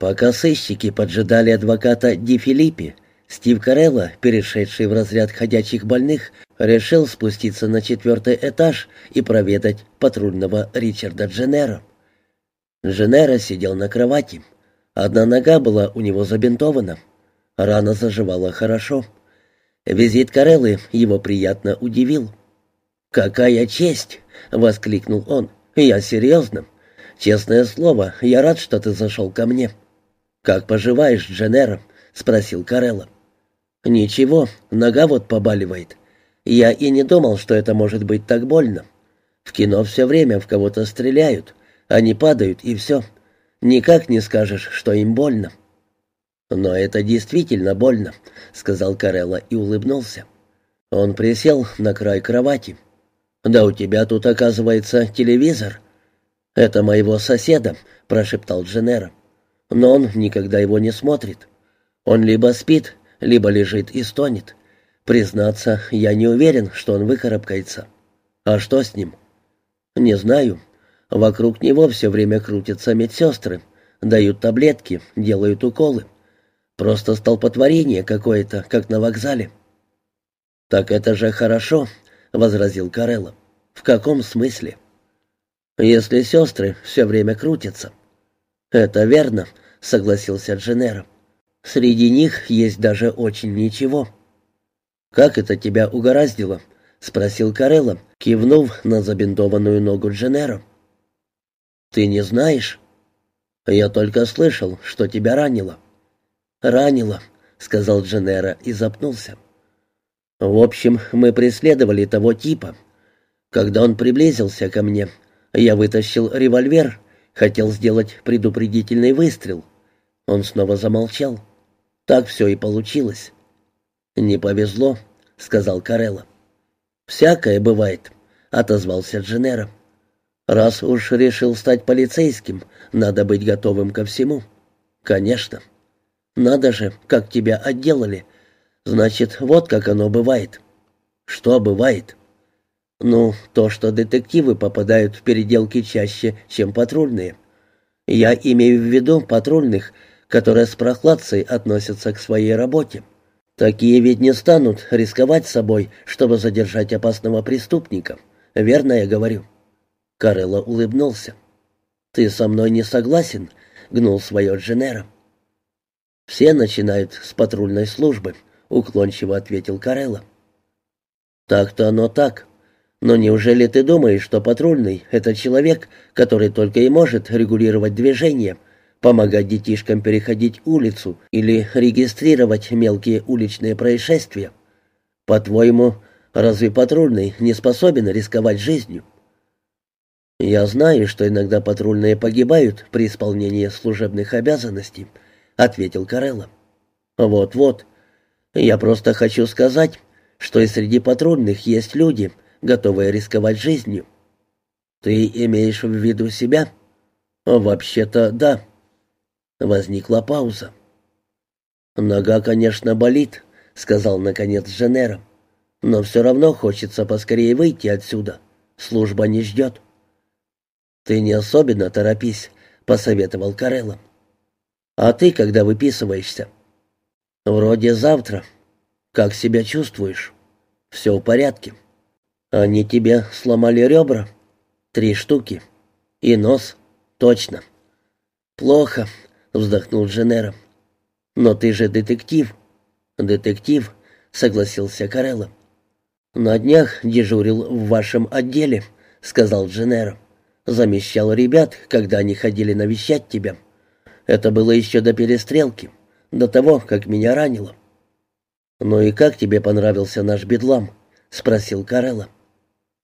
Пока сыщики поджидали адвоката Ди Филиппи, Стив Карелло, перешедший в разряд ходячих больных, решил спуститься на четвертый этаж и проведать патрульного Ричарда Дженнера. Дженнера сидел на кровати. Одна нога была у него забинтована. Рана заживала хорошо. Визит Кареллы его приятно удивил. «Какая честь!» — воскликнул он. «Я серьезно. Честное слово, я рад, что ты зашел ко мне». «Как поживаешь, Дженнера?» — спросил Карелла. «Ничего, нога вот побаливает. Я и не думал, что это может быть так больно. В кино все время в кого-то стреляют, они падают, и все. Никак не скажешь, что им больно». «Но это действительно больно», — сказал Карелла и улыбнулся. Он присел на край кровати. «Да у тебя тут, оказывается, телевизор». «Это моего соседа», — прошептал Дженера. «Но он никогда его не смотрит. Он либо спит, либо лежит и стонет. Признаться, я не уверен, что он выкарабкается. А что с ним?» «Не знаю. Вокруг него все время крутятся медсестры, дают таблетки, делают уколы. Просто столпотворение какое-то, как на вокзале». «Так это же хорошо», — возразил Карелло. «В каком смысле?» «Если сестры все время крутятся». «Это верно», — согласился Дженеро. «Среди них есть даже очень ничего». «Как это тебя угораздило?» — спросил Карелло, кивнув на забинтованную ногу Дженеро. «Ты не знаешь?» «Я только слышал, что тебя ранило». «Ранило», — сказал Дженеро и запнулся. В общем, мы преследовали того типа. Когда он приблизился ко мне, я вытащил револьвер, хотел сделать предупредительный выстрел. Он снова замолчал. Так все и получилось. «Не повезло», — сказал Карелла. «Всякое бывает», — отозвался Дженера. «Раз уж решил стать полицейским, надо быть готовым ко всему». «Конечно». «Надо же, как тебя отделали», Значит, вот как оно бывает. Что бывает? Ну, то, что детективы попадают в переделки чаще, чем патрульные. Я имею в виду патрульных, которые с прохладцей относятся к своей работе. Такие ведь не станут рисковать собой, чтобы задержать опасного преступника. Верно я говорю?» Карелло улыбнулся. «Ты со мной не согласен?» — гнул свое Дженера. «Все начинают с патрульной службы», уклончиво ответил Карелла. Так-то оно так. Но неужели ты думаешь, что патрульный — это человек, который только и может регулировать движение, помогать детишкам переходить улицу или регистрировать мелкие уличные происшествия? По-твоему, разве патрульный не способен рисковать жизнью? Я знаю, что иногда патрульные погибают при исполнении служебных обязанностей, ответил Карелла. Вот-вот, я просто хочу сказать, что и среди патрульных есть люди, готовые рисковать жизнью. Ты имеешь в виду себя? Вообще-то, да. Возникла пауза. Нога, конечно, болит, сказал наконец Женера. Но все равно хочется поскорее выйти отсюда. Служба не ждет. Ты не особенно торопись, посоветовал Карелла. А ты когда выписываешься? «Вроде завтра. Как себя чувствуешь?» «Все в порядке. Они тебе сломали ребра?» «Три штуки. И нос. Точно». «Плохо», — вздохнул Дженера. «Но ты же детектив». «Детектив», — согласился Карелло. «На днях дежурил в вашем отделе», — сказал Дженера. «Замещал ребят, когда они ходили навещать тебя. Это было еще до перестрелки» до того, как меня ранило. «Ну и как тебе понравился наш бедлам?» — спросил Карелла.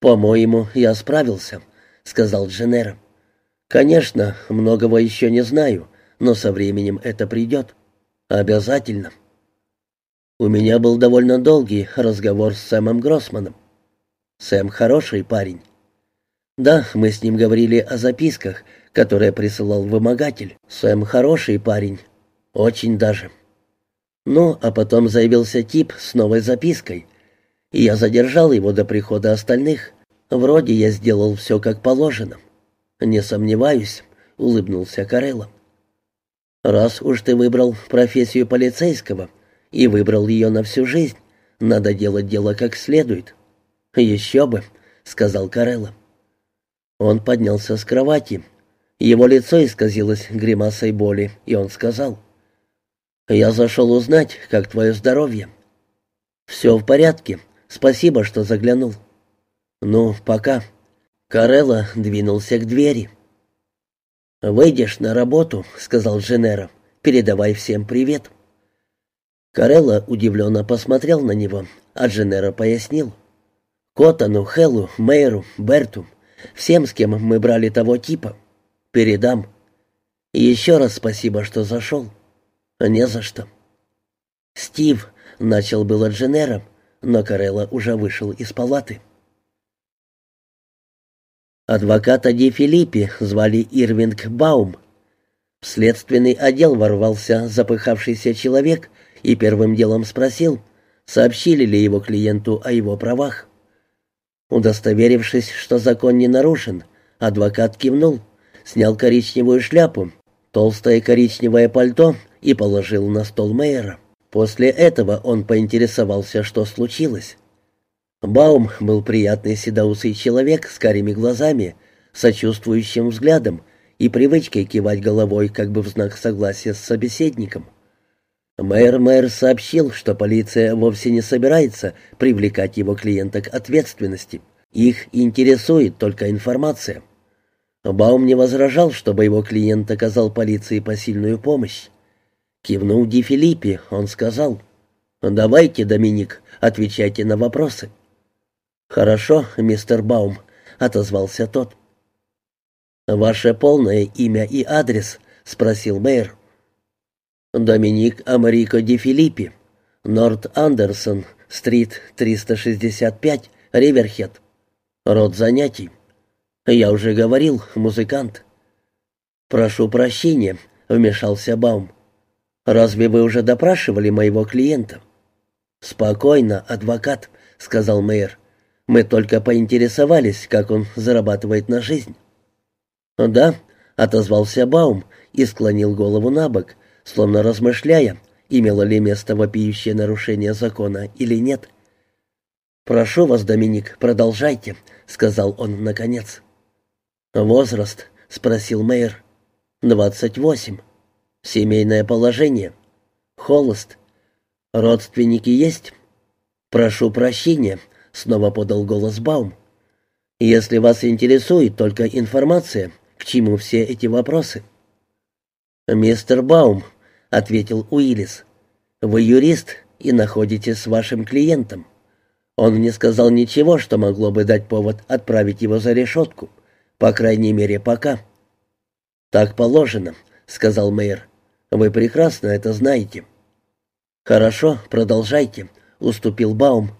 «По-моему, я справился», — сказал Дженера. «Конечно, многого еще не знаю, но со временем это придет. Обязательно». У меня был довольно долгий разговор с Сэмом Гроссманом. Сэм хороший парень. Да, мы с ним говорили о записках, которые присылал вымогатель. Сэм хороший парень, очень даже. Ну, а потом заявился тип с новой запиской. И я задержал его до прихода остальных. Вроде я сделал все как положено. Не сомневаюсь, улыбнулся Карелло. Раз уж ты выбрал профессию полицейского и выбрал ее на всю жизнь, надо делать дело как следует. Еще бы, сказал Карелла. Он поднялся с кровати. Его лицо исказилось гримасой боли, и он сказал: "Я зашел узнать, как твое здоровье". «Все в порядке. Спасибо, что заглянул». «Ну, пока». Карелла двинулся к двери. «Выйдешь на работу», — сказал Дженера. «Передавай всем привет». Карелла удивленно посмотрел на него, а Дженера пояснил. «Котану, Хеллу, Мэйру, Берту, всем, с кем мы брали того типа. Передам. Еще раз спасибо, что зашел. Не за что». «Стив», Начал было Дженера, но Карелла уже вышел из палаты. Адвоката Ди Филиппи звали Ирвинг Баум. В следственный отдел ворвался запыхавшийся человек и первым делом спросил, сообщили ли его клиенту о его правах. Удостоверившись, что закон не нарушен, адвокат кивнул, снял коричневую шляпу, толстое коричневое пальто и положил на стол мэра. После этого он поинтересовался, что случилось. Баум был приятный седоусый человек с карими глазами, сочувствующим взглядом и привычкой кивать головой как бы в знак согласия с собеседником. Мэр-мэр сообщил, что полиция вовсе не собирается привлекать его клиента к ответственности. Их интересует только информация. Баум не возражал, чтобы его клиент оказал полиции посильную помощь. Кивнув Ди Филиппи, он сказал, «Давайте, Доминик, отвечайте на вопросы». «Хорошо, мистер Баум», — отозвался тот. «Ваше полное имя и адрес?» — спросил мэр. «Доминик Америко Ди Филиппи, Норт Андерсон, стрит 365, Риверхед. Род занятий. Я уже говорил, музыкант». «Прошу прощения», — вмешался Баум. Разве вы уже допрашивали моего клиента?» «Спокойно, адвокат», — сказал мэр. «Мы только поинтересовались, как он зарабатывает на жизнь». «Да», — отозвался Баум и склонил голову на бок, словно размышляя, имело ли место вопиющее нарушение закона или нет. «Прошу вас, Доминик, продолжайте», — сказал он наконец. «Возраст?» — спросил мэр. «Двадцать восемь». Семейное положение. Холост. Родственники есть? Прошу прощения, снова подал голос Баум. Если вас интересует только информация, к чему все эти вопросы? Мистер Баум, ответил Уиллис. Вы юрист и находитесь с вашим клиентом. Он не сказал ничего, что могло бы дать повод отправить его за решетку, по крайней мере, пока. Так положено, сказал мэр. Вы прекрасно это знаете. Хорошо, продолжайте, уступил Баум.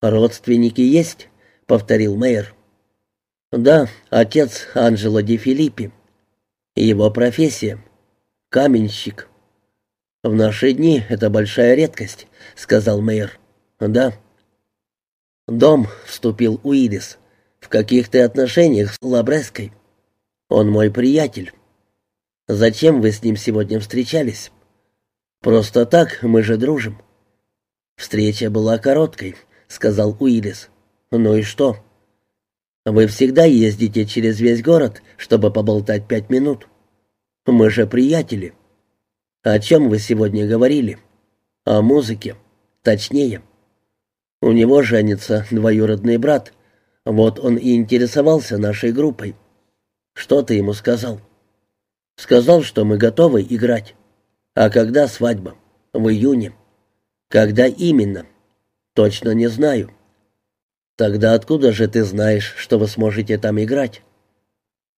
Родственники есть? повторил мэр. Да, отец Анджело Ди Филиппи. Его профессия каменщик. В наши дни это большая редкость, сказал мэр. Да. Дом, вступил Уидис. В каких ты отношениях с Лабреской? Он мой приятель. Зачем вы с ним сегодня встречались? Просто так, мы же дружим. Встреча была короткой, сказал Уиллис. Ну и что? Вы всегда ездите через весь город, чтобы поболтать пять минут. Мы же приятели. О чем вы сегодня говорили? О музыке. Точнее. У него женится двоюродный брат. Вот он и интересовался нашей группой. Что ты ему сказал? — Сказал, что мы готовы играть. А когда свадьба? В июне. Когда именно? Точно не знаю. Тогда откуда же ты знаешь, что вы сможете там играть?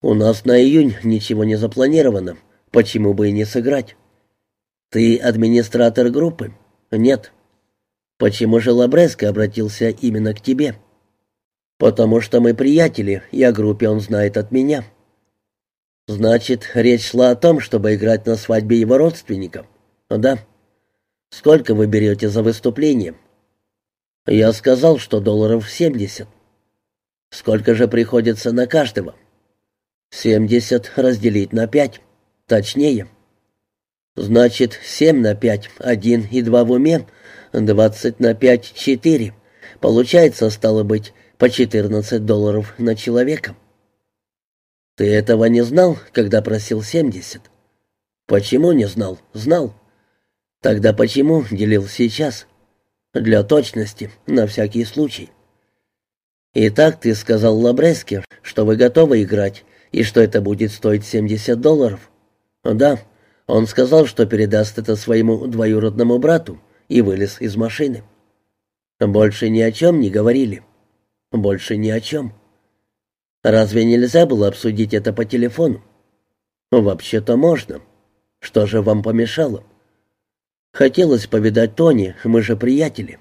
У нас на июнь ничего не запланировано. Почему бы и не сыграть? Ты администратор группы? Нет. Почему же Лабреско обратился именно к тебе? Потому что мы приятели, и о группе он знает от меня. Значит, речь шла о том, чтобы играть на свадьбе его родственника. Да. Сколько вы берете за выступление? Я сказал, что долларов семьдесят. Сколько же приходится на каждого? Семьдесят разделить на пять. Точнее. Значит, семь на пять, один и два в уме, двадцать на пять, четыре. Получается, стало быть, по четырнадцать долларов на человека. Ты этого не знал, когда просил семьдесят? Почему не знал? Знал. Тогда почему делил сейчас? Для точности, на всякий случай. Итак, ты сказал Лабреске, что вы готовы играть, и что это будет стоить семьдесят долларов? Да. Он сказал, что передаст это своему двоюродному брату, и вылез из машины. Больше ни о чем не говорили. Больше ни о чем. Разве нельзя было обсудить это по телефону? Вообще-то можно. Что же вам помешало? Хотелось повидать Тони, мы же приятели.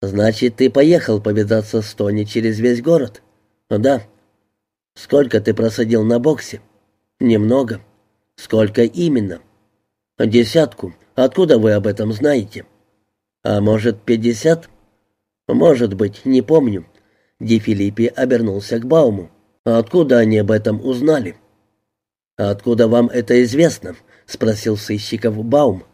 Значит, ты поехал повидаться с Тони через весь город? Да. Сколько ты просадил на боксе? Немного. «Сколько именно?» «Десятку. Откуда вы об этом знаете?» «А может, пятьдесят?» «Может быть, не помню». Ди Филиппи обернулся к Бауму. «Откуда они об этом узнали?» «Откуда вам это известно?» — спросил сыщиков Баум.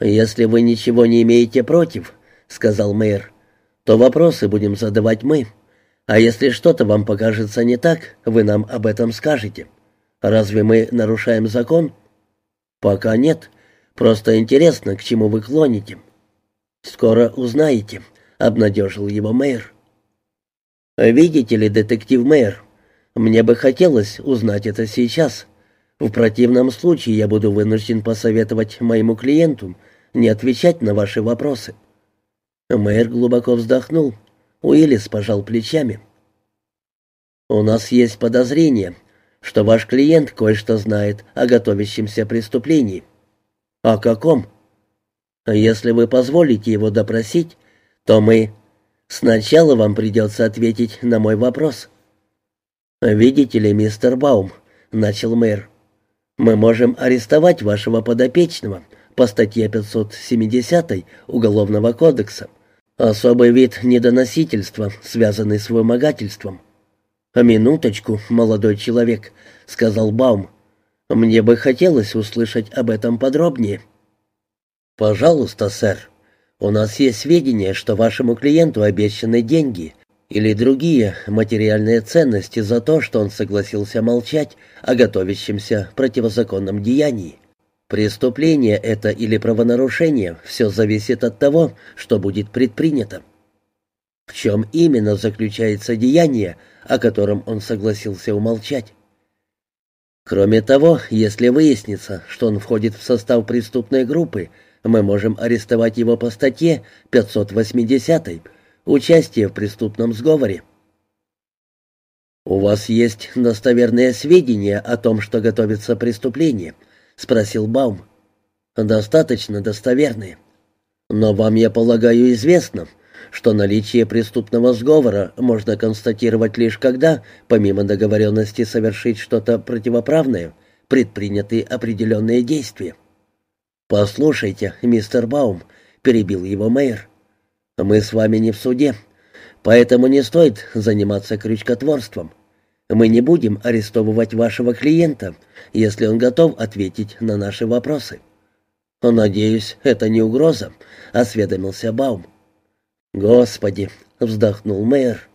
«Если вы ничего не имеете против», — сказал мэр, — «то вопросы будем задавать мы. А если что-то вам покажется не так, вы нам об этом скажете». Разве мы нарушаем закон? Пока нет. Просто интересно, к чему вы клоните. Скоро узнаете, обнадежил его мэр. Видите ли, детектив мэр, мне бы хотелось узнать это сейчас. В противном случае я буду вынужден посоветовать моему клиенту не отвечать на ваши вопросы. Мэр глубоко вздохнул. Уиллис пожал плечами. «У нас есть подозрение, что ваш клиент кое-что знает о готовящемся преступлении. О каком? Если вы позволите его допросить, то мы... Сначала вам придется ответить на мой вопрос. «Видите ли, мистер Баум», — начал мэр, — «мы можем арестовать вашего подопечного по статье 570 Уголовного кодекса. Особый вид недоносительства, связанный с вымогательством. «А «Минуточку, молодой человек», — сказал Баум. «Мне бы хотелось услышать об этом подробнее». «Пожалуйста, сэр. У нас есть сведения, что вашему клиенту обещаны деньги или другие материальные ценности за то, что он согласился молчать о готовящемся противозаконном деянии. Преступление это или правонарушение, все зависит от того, что будет предпринято. В чем именно заключается деяние, о котором он согласился умолчать. Кроме того, если выяснится, что он входит в состав преступной группы, мы можем арестовать его по статье 580 «Участие в преступном сговоре». «У вас есть достоверные сведения о том, что готовится преступление?» — спросил Баум. «Достаточно достоверные. Но вам, я полагаю, известно, что наличие преступного сговора можно констатировать лишь когда, помимо договоренности совершить что-то противоправное, предприняты определенные действия. «Послушайте, мистер Баум», — перебил его мэр, — «мы с вами не в суде, поэтому не стоит заниматься крючкотворством. Мы не будем арестовывать вашего клиента, если он готов ответить на наши вопросы». «Надеюсь, это не угроза», — осведомился Баум. «Господи!» — вздохнул мэр.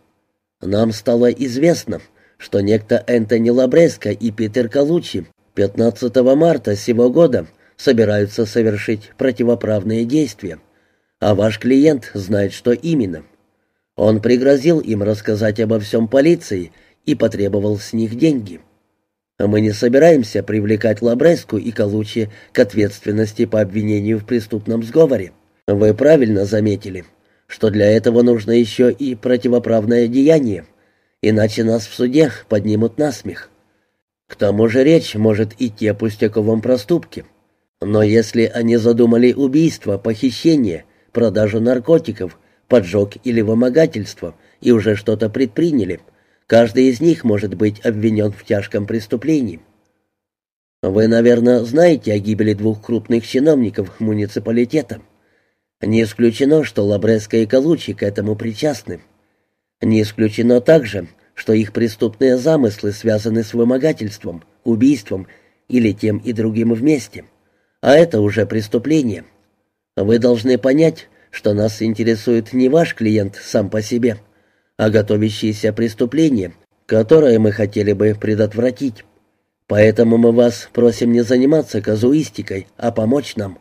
«Нам стало известно, что некто Энтони Лабреско и Питер Калучи 15 марта сего года собираются совершить противоправные действия, а ваш клиент знает, что именно. Он пригрозил им рассказать обо всем полиции и потребовал с них деньги. Мы не собираемся привлекать Лабреску и Калучи к ответственности по обвинению в преступном сговоре. Вы правильно заметили» что для этого нужно еще и противоправное деяние, иначе нас в суде поднимут на смех. К тому же речь может идти о пустяковом проступке. Но если они задумали убийство, похищение, продажу наркотиков, поджог или вымогательство и уже что-то предприняли, каждый из них может быть обвинен в тяжком преступлении. Вы, наверное, знаете о гибели двух крупных чиновников муниципалитета. Не исключено, что Лабреско и Калучи к этому причастны. Не исключено также, что их преступные замыслы связаны с вымогательством, убийством или тем и другим вместе. А это уже преступление. Вы должны понять, что нас интересует не ваш клиент сам по себе, а готовящееся преступление, которое мы хотели бы предотвратить. Поэтому мы вас просим не заниматься казуистикой, а помочь нам».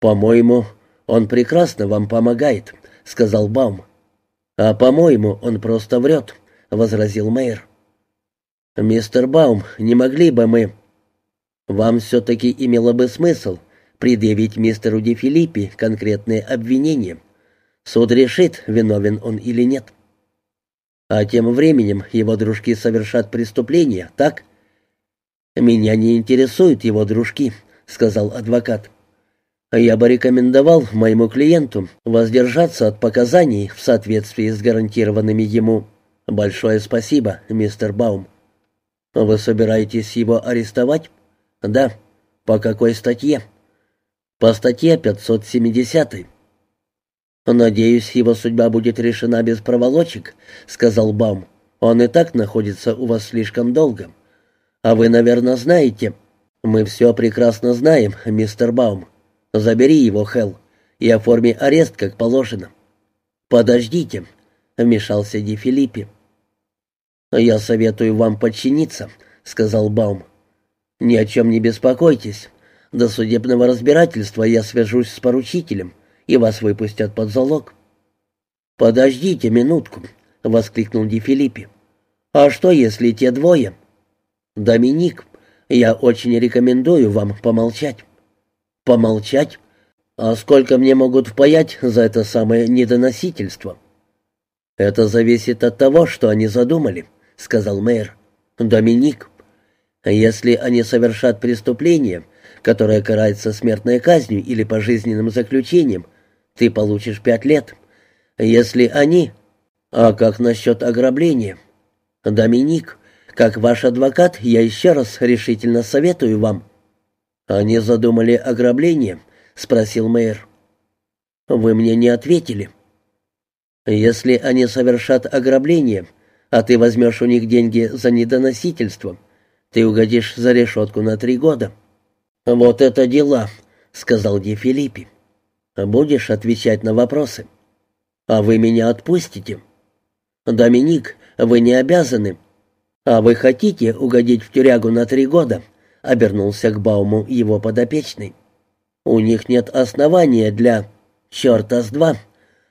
«По-моему, он прекрасно вам помогает», — сказал Баум. «А по-моему, он просто врет», — возразил мэр. «Мистер Баум, не могли бы мы...» «Вам все-таки имело бы смысл предъявить мистеру Ди Филиппи конкретные обвинения. Суд решит, виновен он или нет. А тем временем его дружки совершат преступление, так?» «Меня не интересуют его дружки», — сказал адвокат. «Я бы рекомендовал моему клиенту воздержаться от показаний в соответствии с гарантированными ему. Большое спасибо, мистер Баум». «Вы собираетесь его арестовать?» «Да». «По какой статье?» «По статье 570». «Надеюсь, его судьба будет решена без проволочек», — сказал Баум. «Он и так находится у вас слишком долго». А вы, наверное, знаете. Мы все прекрасно знаем, мистер Баум. Забери его, Хелл, и оформи арест, как положено. Подождите, вмешался Ди Филиппи. Я советую вам подчиниться, сказал Баум. Ни о чем не беспокойтесь. До судебного разбирательства я свяжусь с поручителем, и вас выпустят под залог. Подождите минутку, воскликнул Ди Филиппи. А что, если те двое «Доминик, я очень рекомендую вам помолчать». «Помолчать? А сколько мне могут впаять за это самое недоносительство?» «Это зависит от того, что они задумали», — сказал мэр. «Доминик, если они совершат преступление, которое карается смертной казнью или пожизненным заключением, ты получишь пять лет. Если они... А как насчет ограбления? Доминик, как ваш адвокат, я еще раз решительно советую вам». «Они задумали ограбление?» — спросил мэр. «Вы мне не ответили». «Если они совершат ограбление, а ты возьмешь у них деньги за недоносительство, ты угодишь за решетку на три года». «Вот это дела», — сказал Ди Филиппи. «Будешь отвечать на вопросы?» «А вы меня отпустите?» «Доминик, вы не обязаны», «А вы хотите угодить в тюрягу на три года?» — обернулся к Бауму его подопечный. «У них нет основания для... черта с два.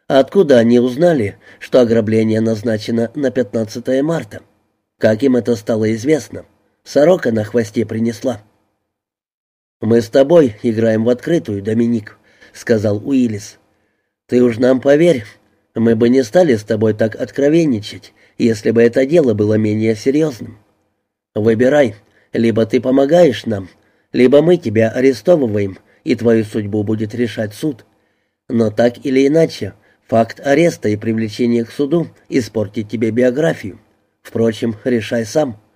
Откуда они узнали, что ограбление назначено на 15 марта? Как им это стало известно? Сорока на хвосте принесла». «Мы с тобой играем в открытую, Доминик», — сказал Уиллис. «Ты уж нам поверь, мы бы не стали с тобой так откровенничать, если бы это дело было менее серьезным. Выбирай, либо ты помогаешь нам, либо мы тебя арестовываем, и твою судьбу будет решать суд. Но так или иначе, факт ареста и привлечения к суду испортит тебе биографию. Впрочем, решай сам».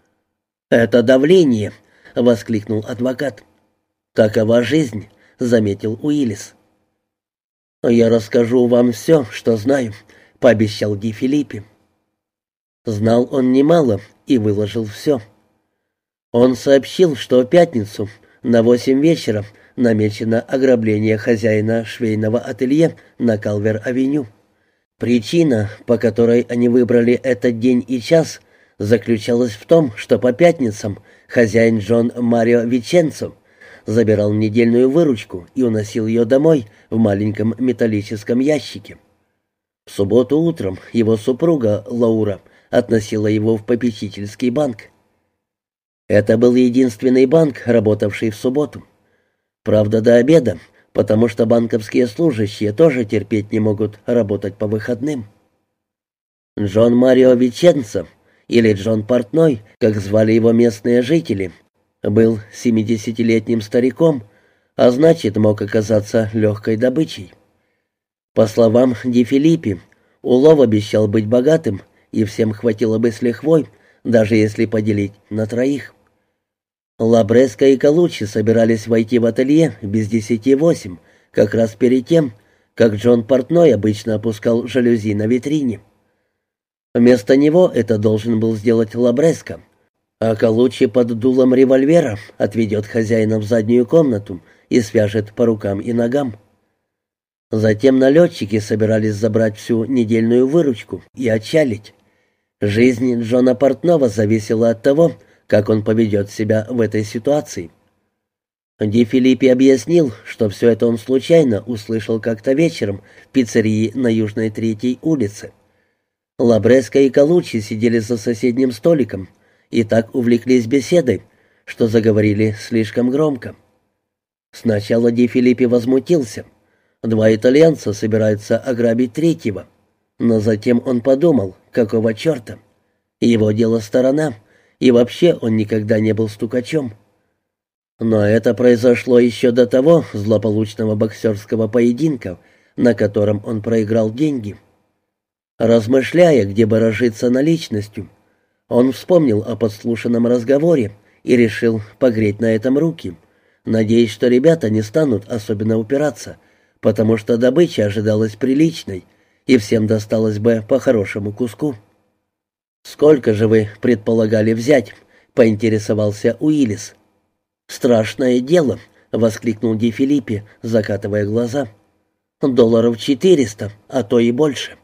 «Это давление!» — воскликнул адвокат. «Такова жизнь», — заметил Уиллис. «Я расскажу вам все, что знаю», — пообещал Ди Филиппи. Знал он немало и выложил все. Он сообщил, что в пятницу на восемь вечера намечено ограбление хозяина швейного ателье на Калвер-авеню. Причина, по которой они выбрали этот день и час, заключалась в том, что по пятницам хозяин Джон Марио Веченцо забирал недельную выручку и уносил ее домой в маленьком металлическом ящике. В субботу утром его супруга Лаура относила его в попечительский банк. Это был единственный банк, работавший в субботу. Правда, до обеда, потому что банковские служащие тоже терпеть не могут работать по выходным. Джон Марио Веченцо, или Джон Портной, как звали его местные жители, был семидесятилетним стариком, а значит, мог оказаться легкой добычей. По словам Ди Филиппи, улов обещал быть богатым, и всем хватило бы с лихвой, даже если поделить на троих. Лабреско и Калучи собирались войти в ателье без десяти восемь, как раз перед тем, как Джон Портной обычно опускал жалюзи на витрине. Вместо него это должен был сделать Лабреско. А Калучи под дулом револьвера отведет хозяина в заднюю комнату и свяжет по рукам и ногам. Затем налетчики собирались забрать всю недельную выручку и отчалить. Жизнь Джона Портнова зависела от того, как он поведет себя в этой ситуации. Ди Филиппи объяснил, что все это он случайно услышал как-то вечером в пиццерии на Южной Третьей улице. Лабреско и Калучи сидели за соседним столиком и так увлеклись беседой, что заговорили слишком громко. Сначала Ди Филиппи возмутился. Два итальянца собираются ограбить третьего. Но затем он подумал, какого черта. Его дело сторона, и вообще он никогда не был стукачом. Но это произошло еще до того злополучного боксерского поединка, на котором он проиграл деньги. Размышляя, где бы разжиться наличностью, он вспомнил о подслушанном разговоре и решил погреть на этом руки, надеясь, что ребята не станут особенно упираться, потому что добыча ожидалась приличной, и всем досталось бы по хорошему куску. «Сколько же вы предполагали взять?» — поинтересовался Уиллис. «Страшное дело», — воскликнул Ди Филиппи, закатывая глаза. «Долларов четыреста, а то и больше».